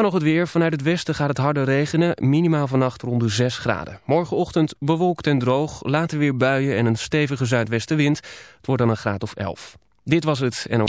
Dan nog het weer. Vanuit het westen gaat het harder regenen. Minimaal vannacht rond de 6 graden. Morgenochtend bewolkt en droog. Later weer buien en een stevige zuidwestenwind. Het wordt dan een graad of 11. Dit was het. En...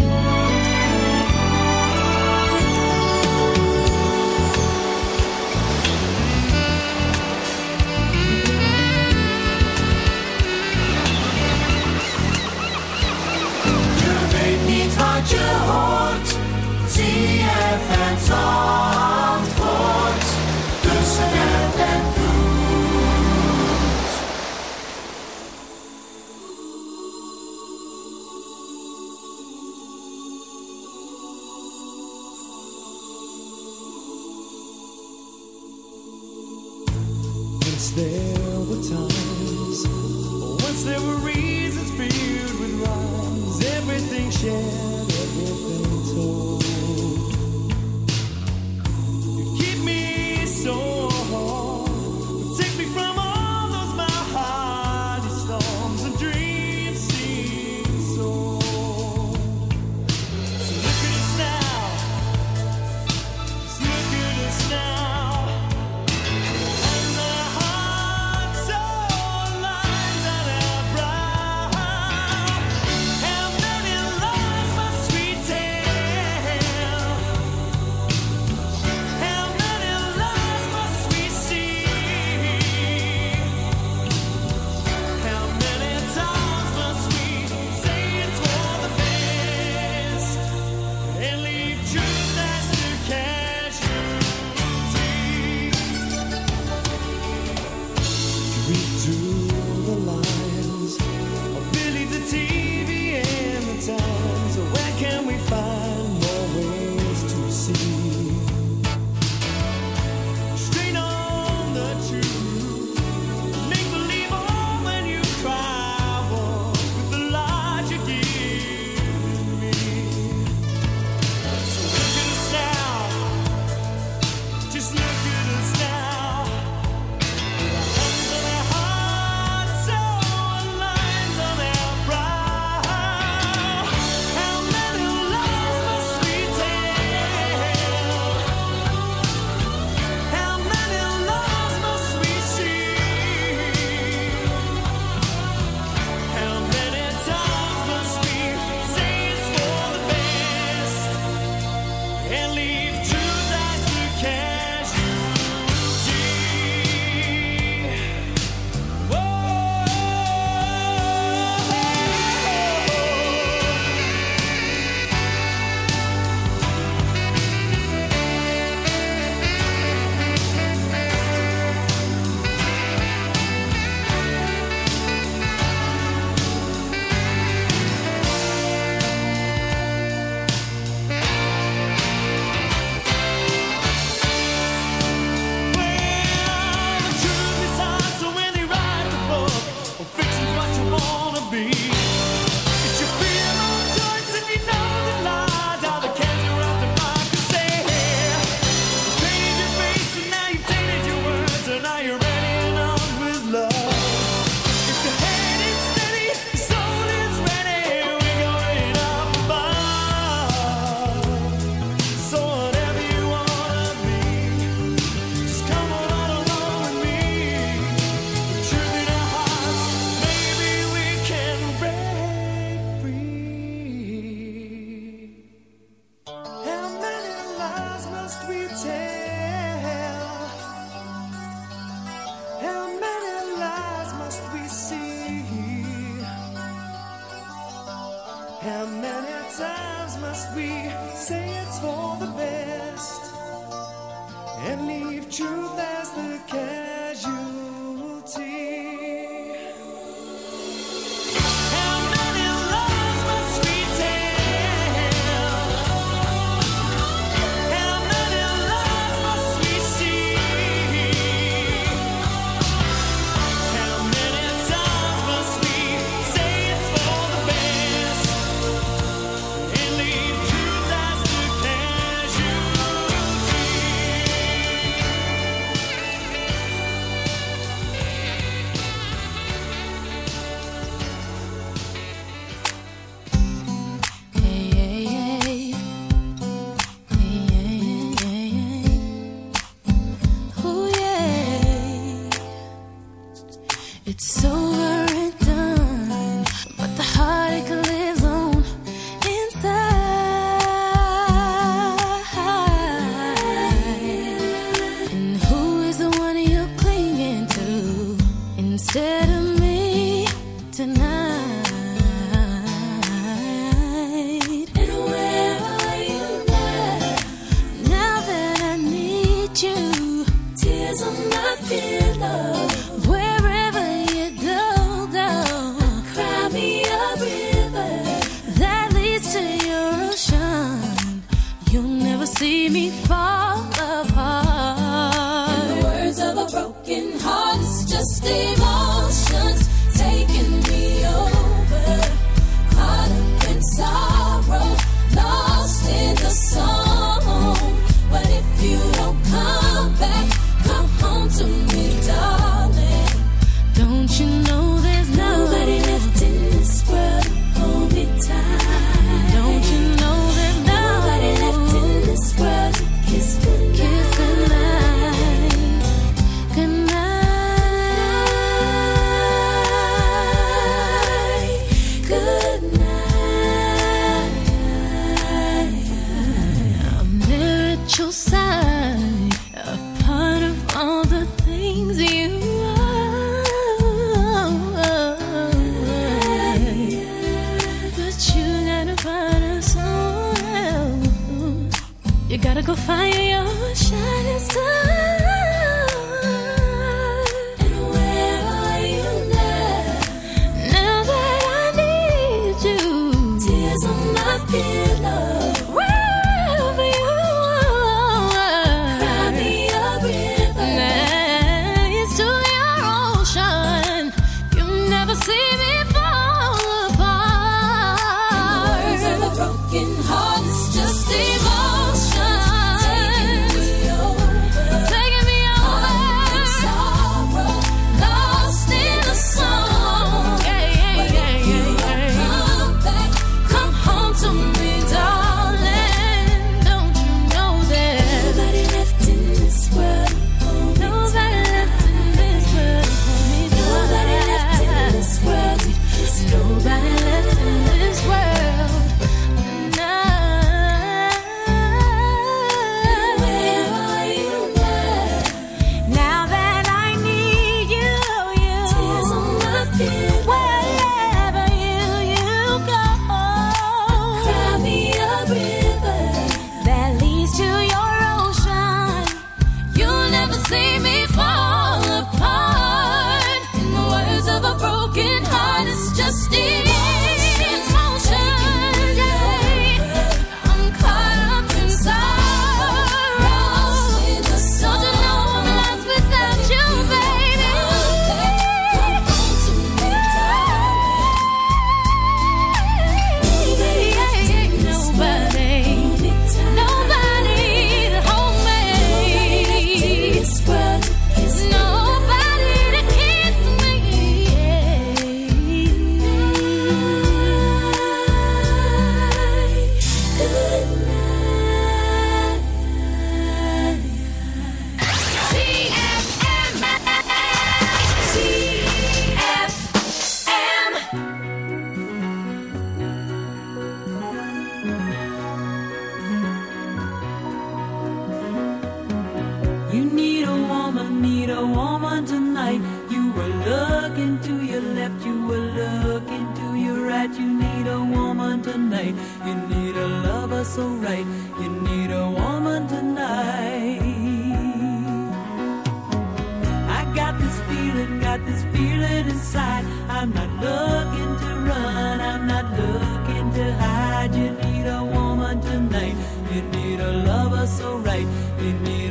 I'm not looking to run, I'm not looking to hide. You need a woman tonight, you need a lover so right, you need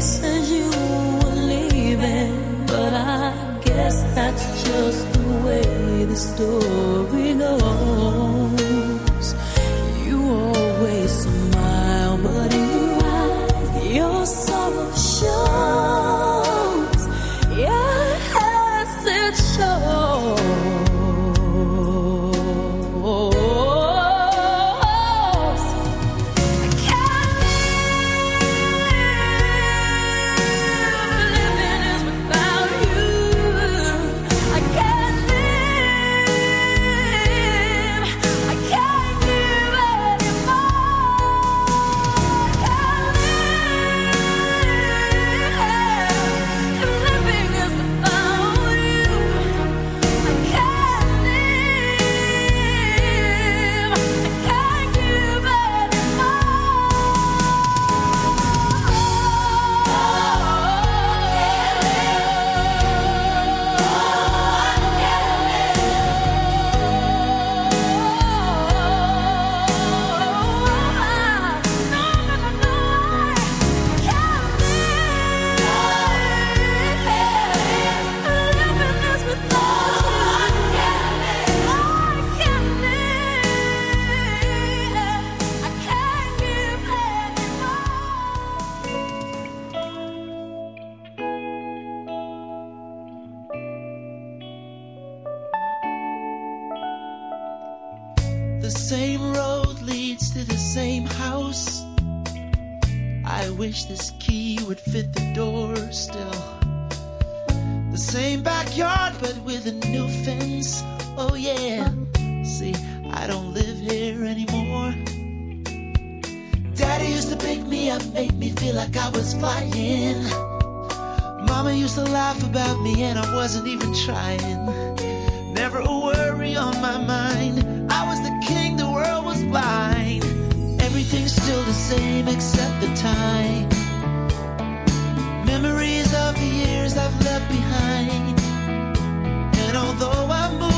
Face don't live here anymore. Daddy used to pick me up, make me feel like I was flying. Mama used to laugh about me, and I wasn't even trying. Never a worry on my mind. I was the king, the world was blind. Everything's still the same except the time. Memories of the years I've left behind. And although I'm moving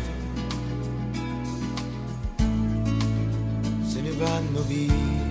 vanno via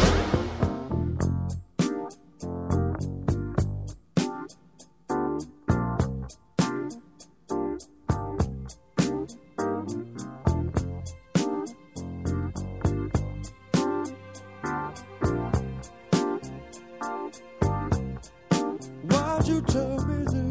you tell me this?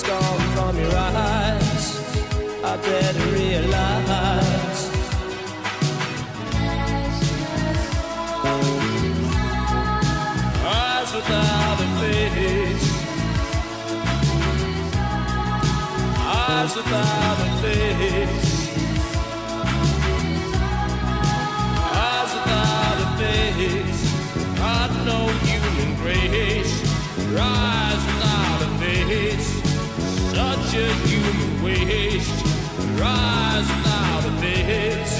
it's gone from your eyes. I better realize. Eyes without a face. Eyes without a face. Eyes without a face. Not no human grace. Rise without a face such a human waste, rise without a face.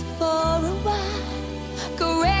for a while. Correct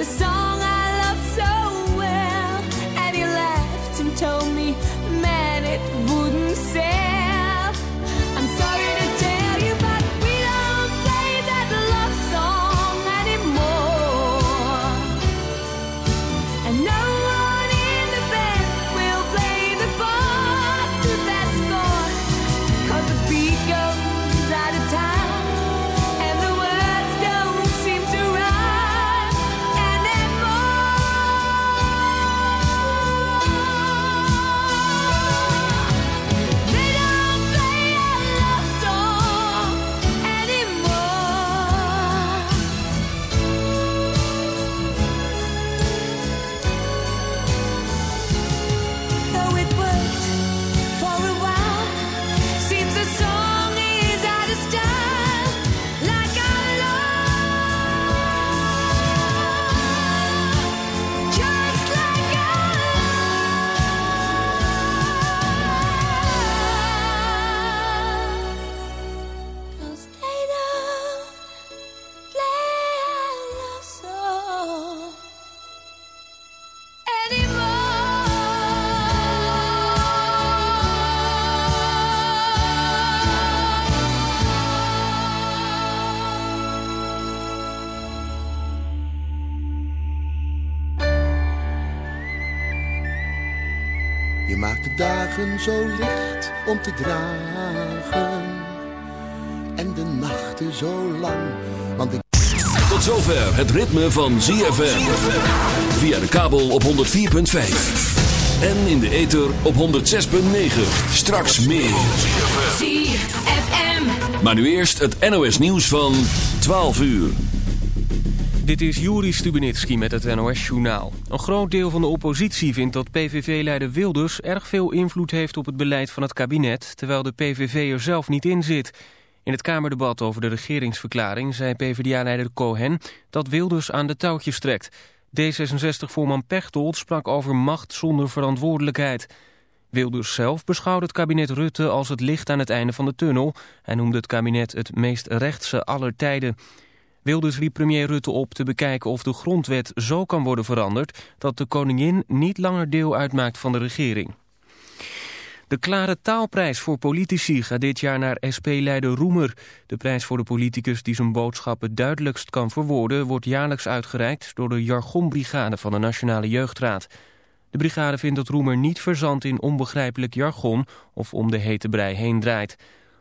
the song I loved so well, and he laughed and told me, man, it wouldn't sell. Dagen zo licht om te dragen. En de nachten zo lang. Want ik... Tot zover het ritme van ZFM. Via de kabel op 104.5. En in de ether op 106.9. Straks meer. ZFM. Maar nu eerst het NOS nieuws van 12 uur. Dit is Juri Stubenitski met het NOS-journaal. Een groot deel van de oppositie vindt dat PVV-leider Wilders... erg veel invloed heeft op het beleid van het kabinet... terwijl de PVV er zelf niet in zit. In het Kamerdebat over de regeringsverklaring zei PvdA-leider Cohen... dat Wilders aan de touwtjes trekt. D66-voorman Pechtold sprak over macht zonder verantwoordelijkheid. Wilders zelf beschouwde het kabinet Rutte als het licht aan het einde van de tunnel... en noemde het kabinet het meest rechtse aller tijden... Wilders riep premier Rutte op te bekijken of de grondwet zo kan worden veranderd... dat de koningin niet langer deel uitmaakt van de regering. De Klare Taalprijs voor politici gaat dit jaar naar SP-leider Roemer. De prijs voor de politicus die zijn boodschap het duidelijkst kan verwoorden... wordt jaarlijks uitgereikt door de jargonbrigade van de Nationale Jeugdraad. De brigade vindt dat Roemer niet verzandt in onbegrijpelijk jargon... of om de hete brei heen draait.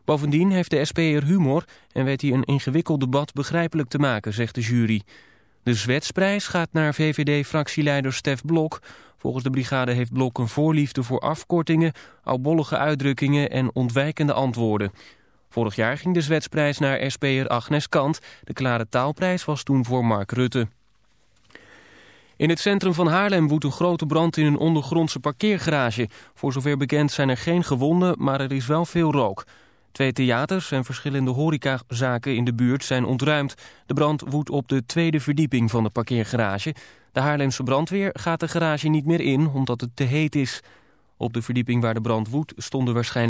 Bovendien heeft de SP'er humor en weet hij een ingewikkeld debat begrijpelijk te maken, zegt de jury. De Zwetsprijs gaat naar VVD-fractieleider Stef Blok. Volgens de brigade heeft Blok een voorliefde voor afkortingen, oudbollige uitdrukkingen en ontwijkende antwoorden. Vorig jaar ging de Zwetsprijs naar SP'er Agnes Kant. De klare taalprijs was toen voor Mark Rutte. In het centrum van Haarlem woedt een grote brand in een ondergrondse parkeergarage. Voor zover bekend zijn er geen gewonden, maar er is wel veel rook. Twee theaters en verschillende horecazaken in de buurt zijn ontruimd. De brand woedt op de tweede verdieping van de parkeergarage. De Haarlemse brandweer gaat de garage niet meer in omdat het te heet is. Op de verdieping waar de brand woedt stonden waarschijnlijk